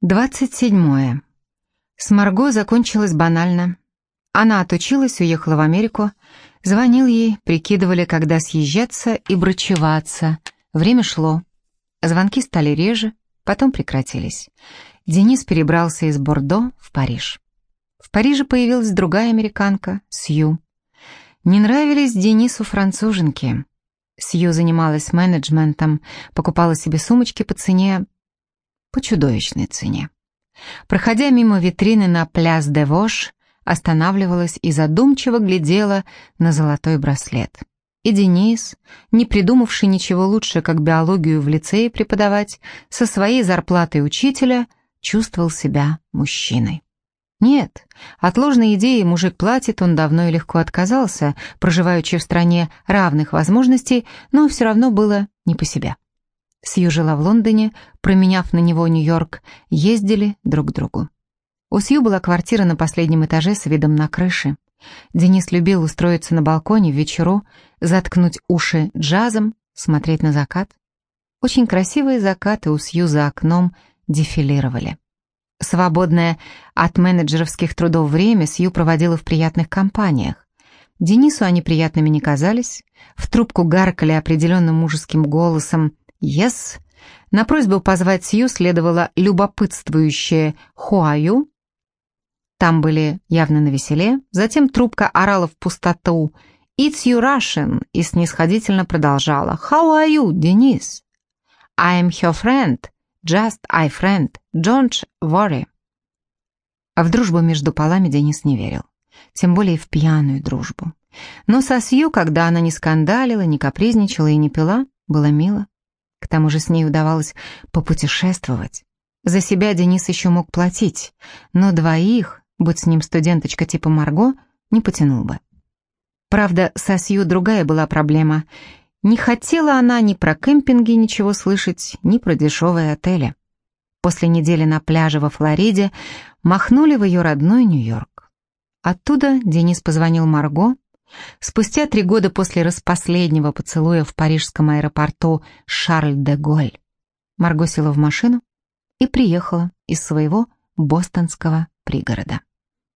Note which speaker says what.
Speaker 1: 27. С Марго закончилось банально. Она отучилась, уехала в Америку. Звонил ей, прикидывали, когда съезжаться и брачеваться. Время шло. Звонки стали реже, потом прекратились. Денис перебрался из Бордо в Париж. В Париже появилась другая американка, Сью. Не нравились Денису француженки. Сью занималась менеджментом, покупала себе сумочки по цене, по чудовищной цене. Проходя мимо витрины на пляс де Вош, останавливалась и задумчиво глядела на золотой браслет. И Денис, не придумавший ничего лучше, как биологию в лицее преподавать, со своей зарплатой учителя чувствовал себя мужчиной. Нет, от ложной идеи «мужик платит» он давно и легко отказался, проживаючи в стране равных возможностей, но все равно было не по себе. Сью жила в Лондоне, променяв на него Нью-Йорк, ездили друг к другу. У Сью была квартира на последнем этаже с видом на крыши. Денис любил устроиться на балконе в вечеру, заткнуть уши джазом, смотреть на закат. Очень красивые закаты у Сью за окном дефилировали. Свободное от менеджеровских трудов время Сью проводила в приятных компаниях. Денису они приятными не казались, в трубку гаркали определенным мужеским голосом «Yes». На просьбу позвать Сью следовало любопытствующее «Хуаю». Там были явно навеселе, затем трубка орала в пустоту «It's you Russian» и снисходительно продолжала «How are you, Денис?» «I'm your friend», «Just I friend», «Don't worry». А в дружбу между полами Денис не верил, тем более в пьяную дружбу. Но со Сью, когда она не скандалила, не капризничала и не пила, было мило. К тому же с ней удавалось попутешествовать. За себя Денис еще мог платить, но двоих, будь с ним студенточка типа Марго, не потянул бы. Правда, со Сью другая была проблема. Не хотела она ни про кемпинги ничего слышать, ни про дешевые отели. После недели на пляже во Флориде махнули в ее родной Нью-Йорк. Оттуда Денис позвонил Марго, Спустя три года после распоследнего поцелуя в парижском аэропорту Шарль-де-Голь Марго села в машину и приехала из своего бостонского пригорода.